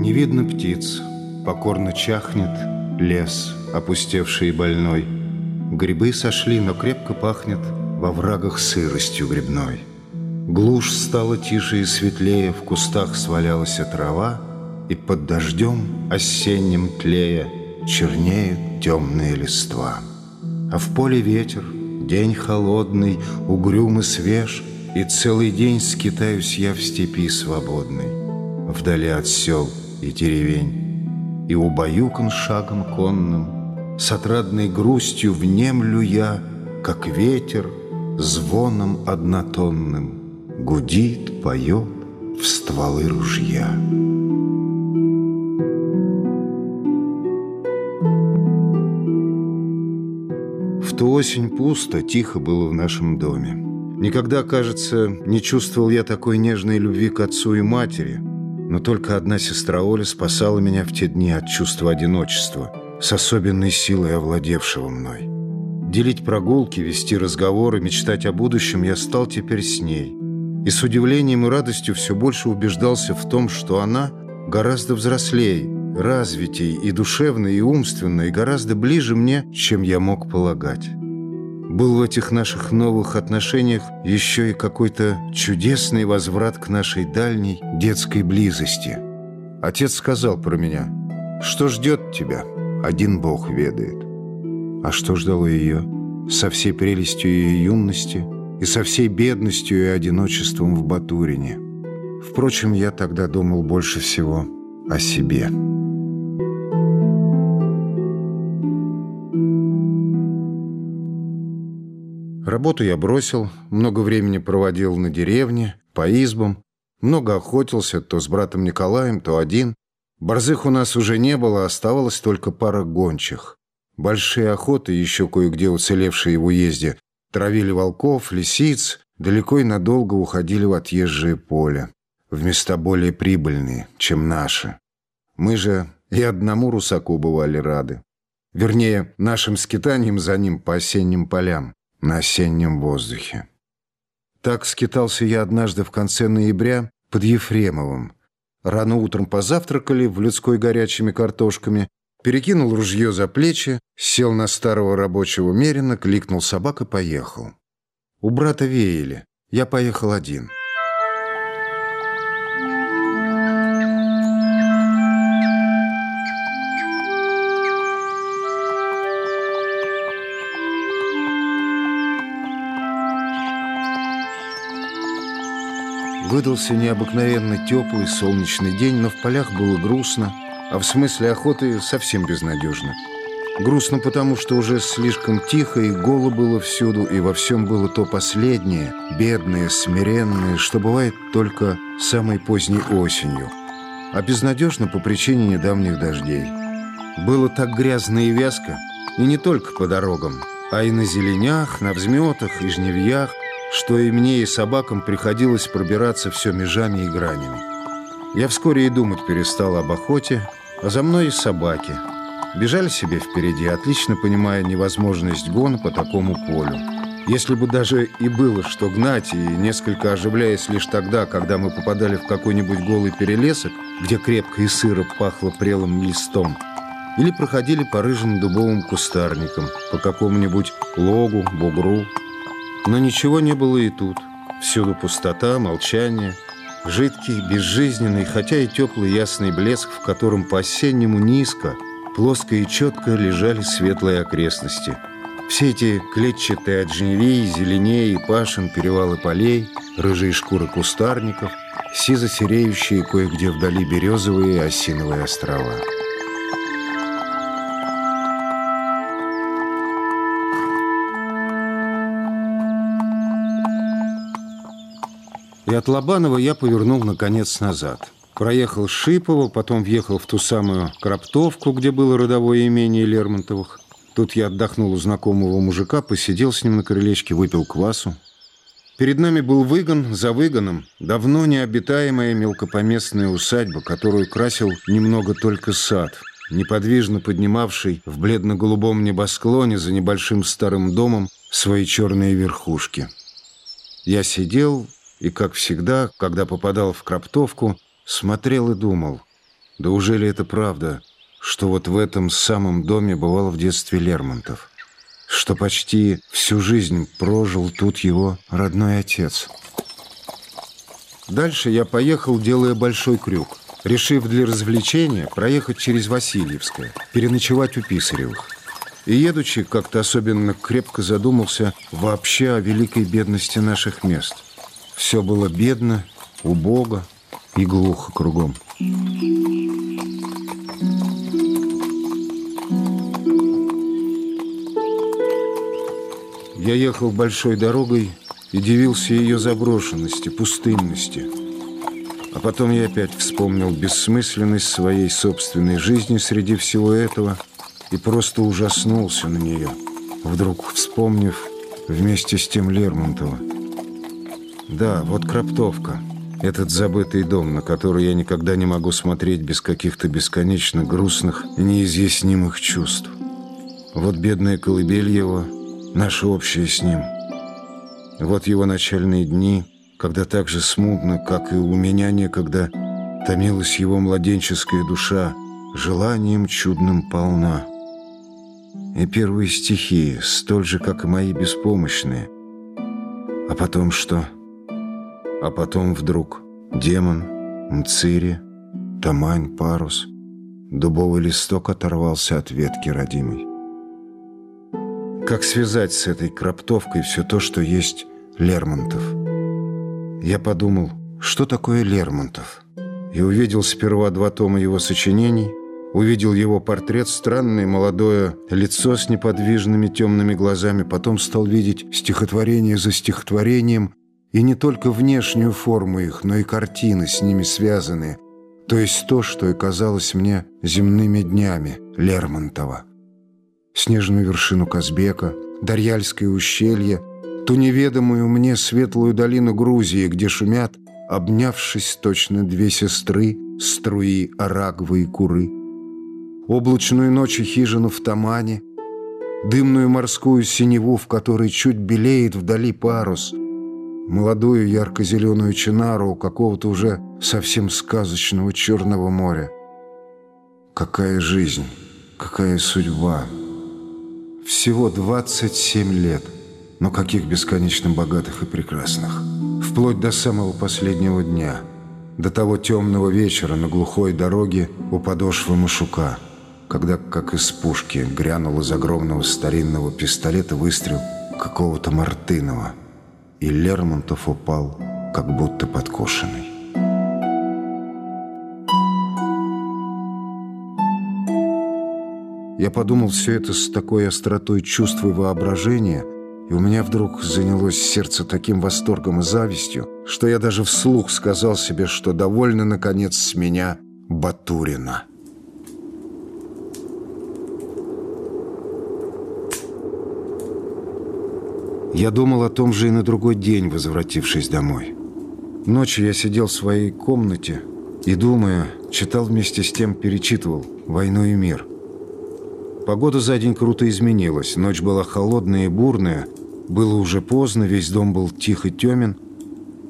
Не видно птиц, покорно чахнет лес, опустевший и больной. Грибы сошли, но крепко пахнет во врагах сыростью грибной. Глушь стала тише и светлее, в кустах свалялась трава, и под дождем осенним тлея чернеют темные листва. А в поле ветер, день холодный, угрюм и свеж, и целый день скитаюсь я в степи свободной, вдали от сел и деревень, и убаюкан шагом конным, с отрадной грустью внемлю я, как ветер, звоном однотонным, гудит, поет в стволы ружья. В ту осень пусто, тихо было в нашем доме. Никогда, кажется, не чувствовал я такой нежной любви к отцу и матери, но только одна сестра Оля спасала меня в те дни от чувства одиночества, с особенной силой овладевшего мной. Делить прогулки, вести разговоры, мечтать о будущем я стал теперь с ней. И с удивлением и радостью все больше убеждался в том, что она гораздо взрослее, развитей и душевно, и умственно, и гораздо ближе мне, чем я мог полагать. Был в этих наших новых отношениях еще и какой-то чудесный возврат к нашей дальней детской близости. Отец сказал про меня, что ждет тебя, один Бог ведает. А что ждало ее? Со всей прелестью ее юности и со всей бедностью и одиночеством в Батурине. Впрочем, я тогда думал больше всего о себе». Работу я бросил, много времени проводил на деревне, по избам, много охотился, то с братом Николаем, то один. Борзых у нас уже не было, оставалась только пара гончих. Большие охоты, еще кое-где уцелевшие в уезде, травили волков, лисиц, далеко и надолго уходили в отъезжие поля, в места более прибыльные, чем наши. Мы же и одному русаку бывали рады. Вернее, нашим скитанием за ним по осенним полям на осеннем воздухе. Так скитался я однажды в конце ноября под Ефремовым. Рано утром позавтракали в людской горячими картошками, перекинул ружье за плечи, сел на старого рабочего мерина, кликнул собак и поехал. У брата веяли. Я поехал один. Выдался необыкновенно теплый солнечный день, но в полях было грустно, а в смысле охоты совсем безнадежно. Грустно потому, что уже слишком тихо, и голо было всюду, и во всем было то последнее, бедное, смиренное, что бывает только самой поздней осенью. А безнадежно по причине недавних дождей. Было так грязно и вязко, и не только по дорогам, а и на зеленях, на взметах и жневьях, что и мне, и собакам приходилось пробираться все межами и гранями. Я вскоре и думать перестал об охоте, а за мной и собаки. Бежали себе впереди, отлично понимая невозможность гона по такому полю. Если бы даже и было что гнать, и несколько оживляясь лишь тогда, когда мы попадали в какой-нибудь голый перелесок, где крепко и сыро пахло прелым листом, или проходили по рыжим дубовым кустарникам, по какому-нибудь логу, бугру, но ничего не было и тут. Всюду пустота, молчание, жидкий, безжизненный, хотя и теплый ясный блеск, в котором по-осеннему низко, плоско и четко лежали светлые окрестности. Все эти клетчатые от жневей, зеленей и пашин перевалы полей, рыжие шкуры кустарников, сизо-сереющие кое-где вдали березовые и осиновые острова. И от Лобанова я повернул, наконец, назад. Проехал Шипово, потом въехал в ту самую Краптовку, где было родовое имение Лермонтовых. Тут я отдохнул у знакомого мужика, посидел с ним на крылечке, выпил квасу. Перед нами был выгон, за выгоном давно необитаемая мелкопоместная усадьба, которую красил немного только сад, неподвижно поднимавший в бледно-голубом небосклоне за небольшим старым домом свои черные верхушки. Я сидел и, как всегда, когда попадал в Кроптовку, смотрел и думал, да уже ли это правда, что вот в этом самом доме бывал в детстве Лермонтов, что почти всю жизнь прожил тут его родной отец. Дальше я поехал, делая большой крюк, решив для развлечения проехать через Васильевское, переночевать у Писаревых. И едучи, как-то особенно крепко задумался вообще о великой бедности наших мест. Все было бедно, убого и глухо кругом. Я ехал большой дорогой и дивился ее заброшенности, пустынности. А потом я опять вспомнил бессмысленность своей собственной жизни среди всего этого – и просто ужаснулся на нее, вдруг вспомнив вместе с тем Лермонтова. Да, вот Кроптовка, этот забытый дом, на который я никогда не могу смотреть без каких-то бесконечно грустных и неизъяснимых чувств. Вот бедная колыбель его, наше общее с ним. Вот его начальные дни, когда так же смутно, как и у меня некогда, томилась его младенческая душа, желанием чудным полна и первые стихи, столь же, как и мои беспомощные. А потом что? А потом вдруг демон, мцири, тамань, парус, дубовый листок оторвался от ветки родимой. Как связать с этой кроптовкой все то, что есть Лермонтов? Я подумал, что такое Лермонтов? И увидел сперва два тома его сочинений – увидел его портрет, странное молодое лицо с неподвижными темными глазами, потом стал видеть стихотворение за стихотворением, и не только внешнюю форму их, но и картины с ними связанные, то есть то, что и казалось мне земными днями Лермонтова. Снежную вершину Казбека, Дарьяльское ущелье, ту неведомую мне светлую долину Грузии, где шумят, обнявшись точно две сестры, струи Арагвы и Куры – облачную ночь и хижину в Тамане, дымную морскую синеву, в которой чуть белеет вдали парус, молодую ярко-зеленую чинару у какого-то уже совсем сказочного Черного моря. Какая жизнь, какая судьба! Всего 27 лет, но каких бесконечно богатых и прекрасных. Вплоть до самого последнего дня, до того темного вечера на глухой дороге у подошвы Машука – когда, как из пушки, грянул из огромного старинного пистолета выстрел какого-то Мартынова, и Лермонтов упал, как будто подкошенный. Я подумал все это с такой остротой чувств и воображения, и у меня вдруг занялось сердце таким восторгом и завистью, что я даже вслух сказал себе, что довольно, наконец, с меня Батурина. Я думал о том же и на другой день, возвратившись домой. Ночью я сидел в своей комнате и, думая, читал вместе с тем, перечитывал «Войну и мир». Погода за день круто изменилась. Ночь была холодная и бурная. Было уже поздно, весь дом был тих и темен.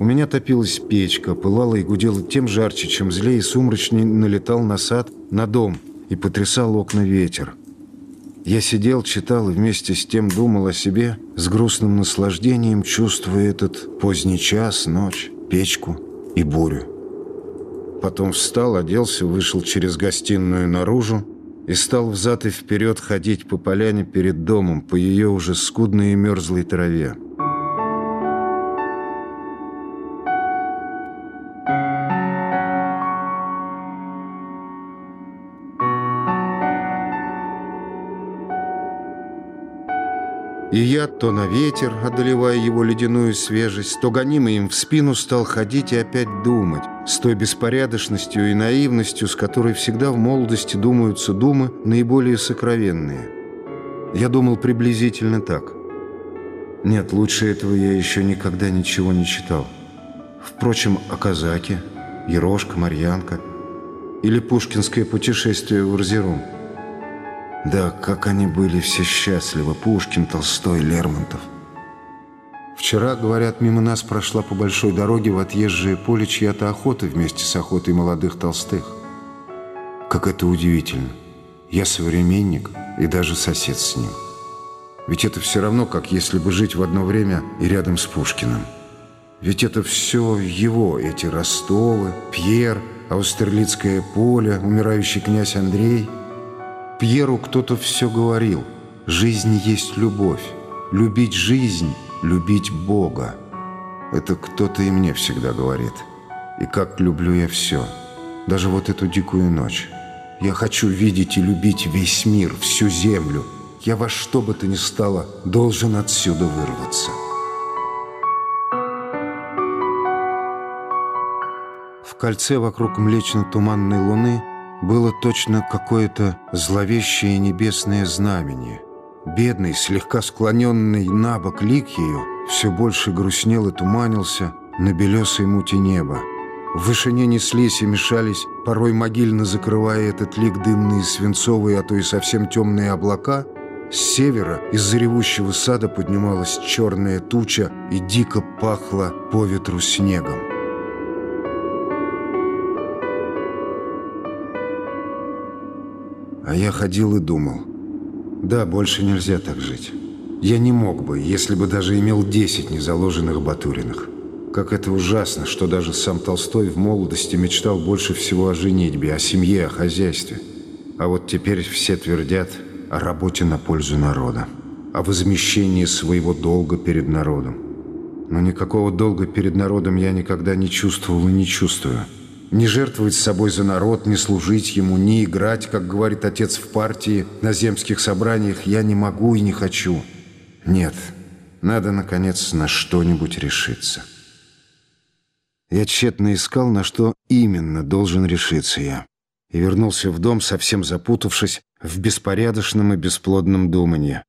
У меня топилась печка, пылала и гудела тем жарче, чем злее и сумрачнее налетал на сад, на дом и потрясал окна ветер. Я сидел, читал и вместе с тем думал о себе, с грустным наслаждением чувствуя этот поздний час, ночь, печку и бурю. Потом встал, оделся, вышел через гостиную наружу и стал взад и вперед ходить по поляне перед домом, по ее уже скудной и мерзлой траве. И я то на ветер, одолевая его ледяную свежесть, то гонимый им в спину стал ходить и опять думать, с той беспорядочностью и наивностью, с которой всегда в молодости думаются думы наиболее сокровенные. Я думал приблизительно так. Нет, лучше этого я еще никогда ничего не читал. Впрочем, о казаке, Ерошка, Марьянка или пушкинское путешествие в Арзерум – да, как они были все счастливы, Пушкин, Толстой, Лермонтов. Вчера, говорят, мимо нас прошла по большой дороге в отъезжее поле чья-то охота вместе с охотой молодых толстых. Как это удивительно. Я современник и даже сосед с ним. Ведь это все равно, как если бы жить в одно время и рядом с Пушкиным. Ведь это все его, эти Ростовы, Пьер, Аустерлицкое поле, умирающий князь Андрей. Пьеру кто-то все говорил. Жизнь есть любовь. Любить жизнь, любить Бога. Это кто-то и мне всегда говорит. И как люблю я все. Даже вот эту дикую ночь. Я хочу видеть и любить весь мир, всю землю. Я во что бы то ни стало должен отсюда вырваться. В кольце вокруг млечно-туманной луны было точно какое-то зловещее небесное знамение. Бедный, слегка склоненный на бок ее все больше грустнел и туманился на белесой муте неба. В вышине неслись и мешались, порой могильно закрывая этот лик дымные свинцовые, а то и совсем темные облака. С севера из-за ревущего сада поднималась черная туча и дико пахло по ветру снегом. А я ходил и думал. Да, больше нельзя так жить. Я не мог бы, если бы даже имел десять незаложенных Батуриных. Как это ужасно, что даже сам Толстой в молодости мечтал больше всего о женитьбе, о семье, о хозяйстве. А вот теперь все твердят о работе на пользу народа, о возмещении своего долга перед народом. Но никакого долга перед народом я никогда не чувствовал и не чувствую. Не жертвовать собой за народ, не служить ему, не играть, как говорит отец в партии, на земских собраниях я не могу и не хочу. Нет, надо, наконец, на что-нибудь решиться. Я тщетно искал, на что именно должен решиться я. И вернулся в дом, совсем запутавшись в беспорядочном и бесплодном думании.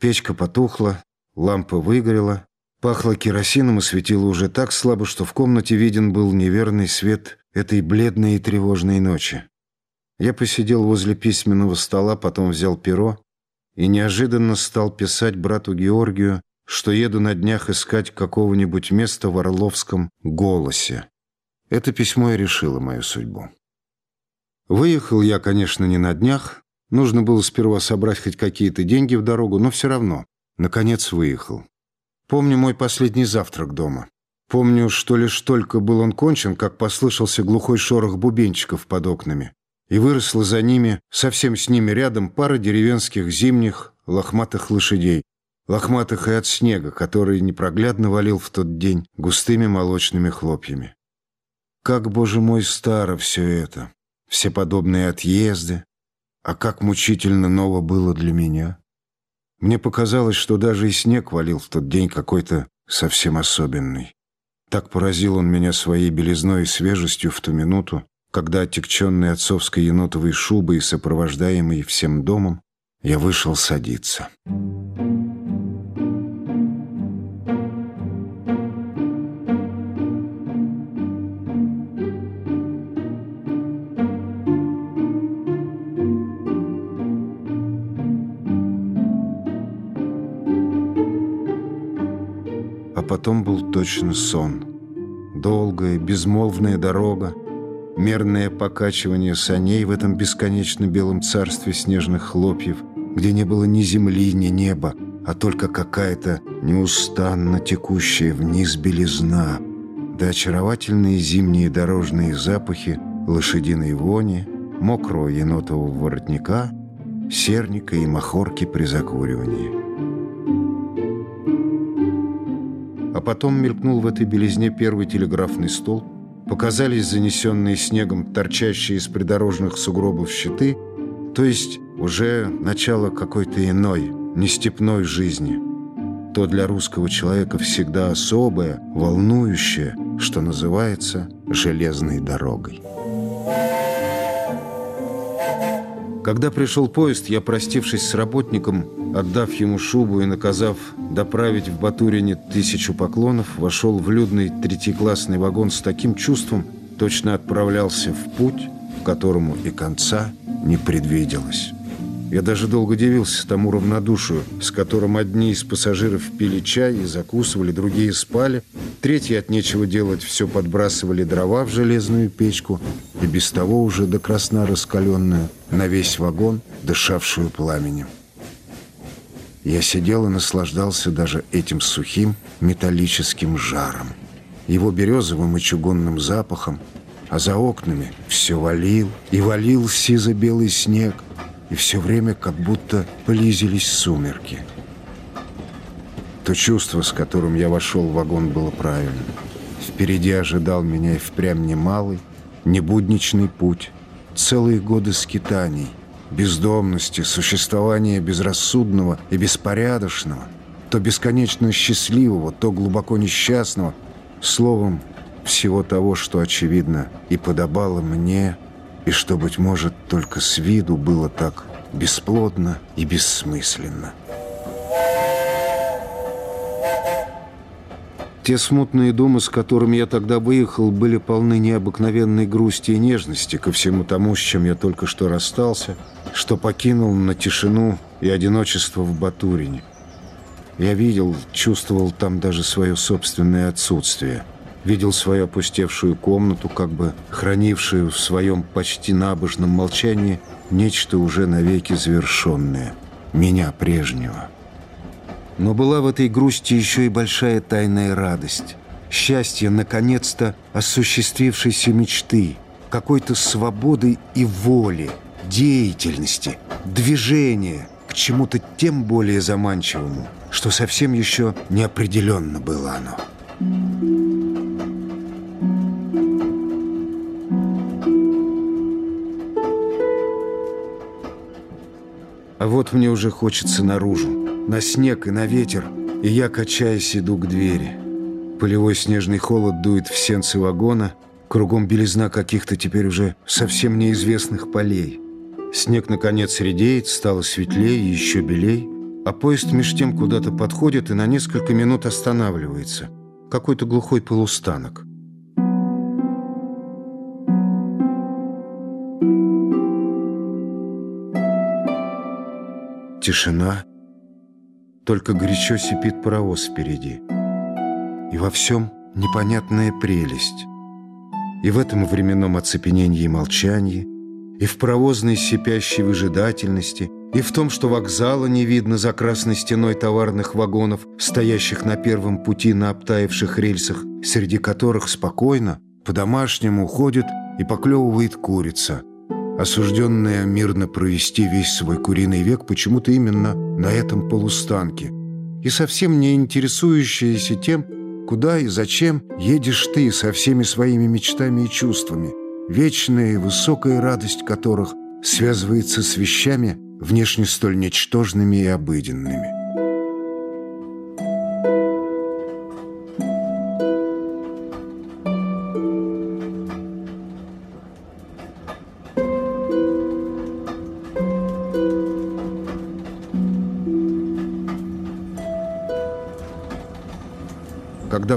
Печка потухла, лампа выгорела, пахло керосином и светило уже так слабо, что в комнате виден был неверный свет этой бледной и тревожной ночи. Я посидел возле письменного стола, потом взял перо и неожиданно стал писать брату Георгию, что еду на днях искать какого-нибудь места в Орловском «Голосе». Это письмо и решило мою судьбу. Выехал я, конечно, не на днях. Нужно было сперва собрать хоть какие-то деньги в дорогу, но все равно. Наконец выехал. Помню мой последний завтрак дома. Помню, что лишь только был он кончен, как послышался глухой шорох бубенчиков под окнами. И выросла за ними, совсем с ними рядом, пара деревенских зимних лохматых лошадей. Лохматых и от снега, который непроглядно валил в тот день густыми молочными хлопьями. Как, боже мой, старо все это, все подобные отъезды, а как мучительно ново было для меня. Мне показалось, что даже и снег валил в тот день какой-то совсем особенный. Так поразил он меня своей белизной и свежестью в ту минуту, когда, отягченный отцовской енотовой шубой и сопровождаемый всем домом, я вышел садиться. Потом был точно сон. Долгая, безмолвная дорога, мерное покачивание саней в этом бесконечно белом царстве снежных хлопьев, где не было ни земли, ни неба, а только какая-то неустанно текущая вниз белизна, да очаровательные зимние дорожные запахи лошадиной вони, мокрого енотового воротника, серника и махорки при закуривании. А потом мелькнул в этой белизне первый телеграфный столб, показались занесенные снегом, торчащие из придорожных сугробов щиты, то есть уже начало какой-то иной, нестепной жизни. То для русского человека всегда особое, волнующее, что называется железной дорогой. Когда пришел поезд, я, простившись с работником, отдав ему шубу и наказав доправить в Батурине тысячу поклонов, вошел в людный третьеклассный вагон с таким чувством, точно отправлялся в путь, которому и конца не предвиделось. Я даже долго дивился тому равнодушию, с которым одни из пассажиров пили чай и закусывали, другие спали, третьи от нечего делать все подбрасывали дрова в железную печку, и без того уже до красна раскаленную, на весь вагон, дышавшую пламенем. Я сидел и наслаждался даже этим сухим металлическим жаром, его березовым и чугунным запахом, а за окнами все валил и валил сизо-белый снег, и все время как будто близились сумерки. То чувство, с которым я вошел в вагон, было правильным. Впереди ожидал меня и впрямь немалый, небудничный путь, целые годы скитаний, бездомности, существования безрассудного и беспорядочного, то бесконечно счастливого, то глубоко несчастного, словом, всего того, что, очевидно, и подобало мне, и что, быть может, только с виду было так бесплодно и бессмысленно. Те смутные думы, с которыми я тогда выехал, были полны необыкновенной грусти и нежности ко всему тому, с чем я только что расстался, что покинул на тишину и одиночество в Батурине. Я видел, чувствовал там даже свое собственное отсутствие – видел свою опустевшую комнату, как бы хранившую в своем почти набожном молчании нечто уже навеки завершенное, меня прежнего. Но была в этой грусти еще и большая тайная радость, счастье, наконец-то, осуществившейся мечты, какой-то свободы и воли, деятельности, движения к чему-то тем более заманчивому, что совсем еще неопределенно было оно. А вот мне уже хочется наружу, на снег и на ветер, и я, качаясь, иду к двери. Полевой снежный холод дует в сенцы вагона, кругом белизна каких-то теперь уже совсем неизвестных полей. Снег, наконец, редеет, стало светлее и еще белей, а поезд меж тем куда-то подходит и на несколько минут останавливается. Какой-то глухой полустанок. Тишина. Только горячо сипит паровоз впереди. И во всем непонятная прелесть. И в этом временном оцепенении и молчании, и в паровозной сипящей выжидательности, и в том, что вокзала не видно за красной стеной товарных вагонов, стоящих на первом пути на обтаивших рельсах, среди которых спокойно, по-домашнему ходит и поклевывает курица, осужденная мирно провести весь свой куриный век почему-то именно на этом полустанке, и совсем не интересующаяся тем, куда и зачем едешь ты со всеми своими мечтами и чувствами, вечная и высокая радость которых связывается с вещами, внешне столь ничтожными и обыденными.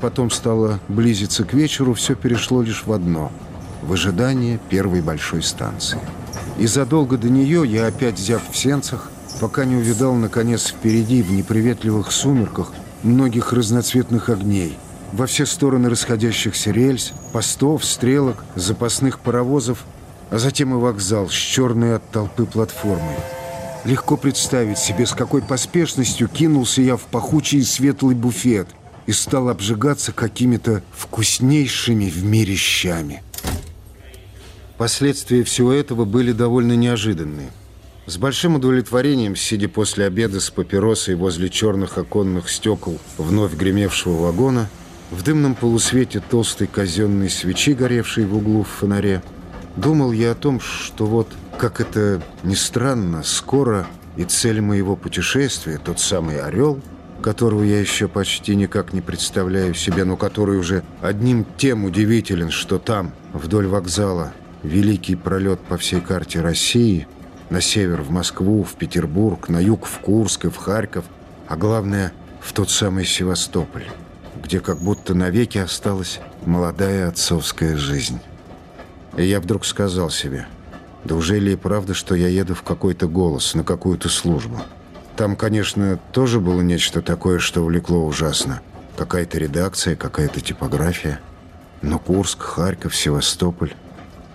Потом стало близиться к вечеру, все перешло лишь в одно – в ожидание первой большой станции. И задолго до нее я опять взяв в сенцах, пока не увидал, наконец, впереди, в неприветливых сумерках, многих разноцветных огней, во все стороны расходящихся рельс, постов, стрелок, запасных паровозов, а затем и вокзал с черной от толпы платформой. Легко представить себе, с какой поспешностью кинулся я в пахучий светлый буфет – и стал обжигаться какими-то вкуснейшими в мире щами. Последствия всего этого были довольно неожиданные. С большим удовлетворением, сидя после обеда с папиросой возле черных оконных стекол вновь гремевшего вагона, в дымном полусвете толстой казенной свечи, горевшей в углу в фонаре, думал я о том, что вот, как это ни странно, скоро и цель моего путешествия, тот самый «Орел», которого я еще почти никак не представляю себе, но который уже одним тем удивителен, что там, вдоль вокзала, великий пролет по всей карте России, на север в Москву, в Петербург, на юг в Курск и в Харьков, а главное, в тот самый Севастополь, где как будто навеки осталась молодая отцовская жизнь. И я вдруг сказал себе, Да уже ли и правда, что я еду в какой-то голос, на какую-то службу? Там, конечно, тоже было нечто такое, что влекло ужасно. Какая-то редакция, какая-то типография. Но Курск, Харьков, Севастополь...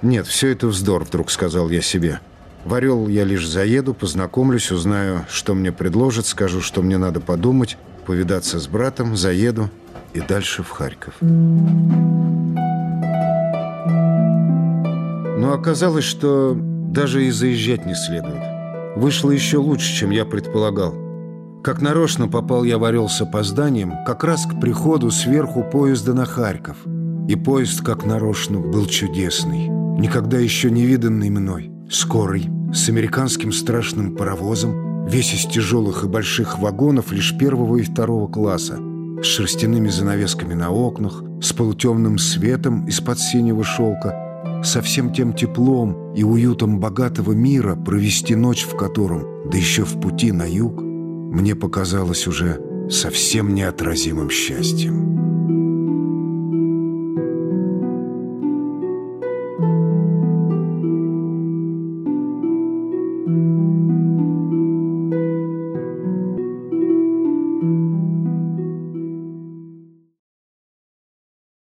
Нет, все это вздор, вдруг сказал я себе. В Орел я лишь заеду, познакомлюсь, узнаю, что мне предложат, скажу, что мне надо подумать, повидаться с братом, заеду и дальше в Харьков. Но оказалось, что даже и заезжать не следует. Вышло еще лучше, чем я предполагал. Как нарочно попал я в Орел с опозданием, как раз к приходу сверху поезда на Харьков. И поезд, как нарочно, был чудесный, никогда еще не виданный мной, скорый, с американским страшным паровозом, весь из тяжелых и больших вагонов лишь первого и второго класса, с шерстяными занавесками на окнах, с полутемным светом из-под синего шелка, со всем тем теплом и уютом богатого мира, провести ночь в котором, да еще в пути на юг, мне показалось уже совсем неотразимым счастьем.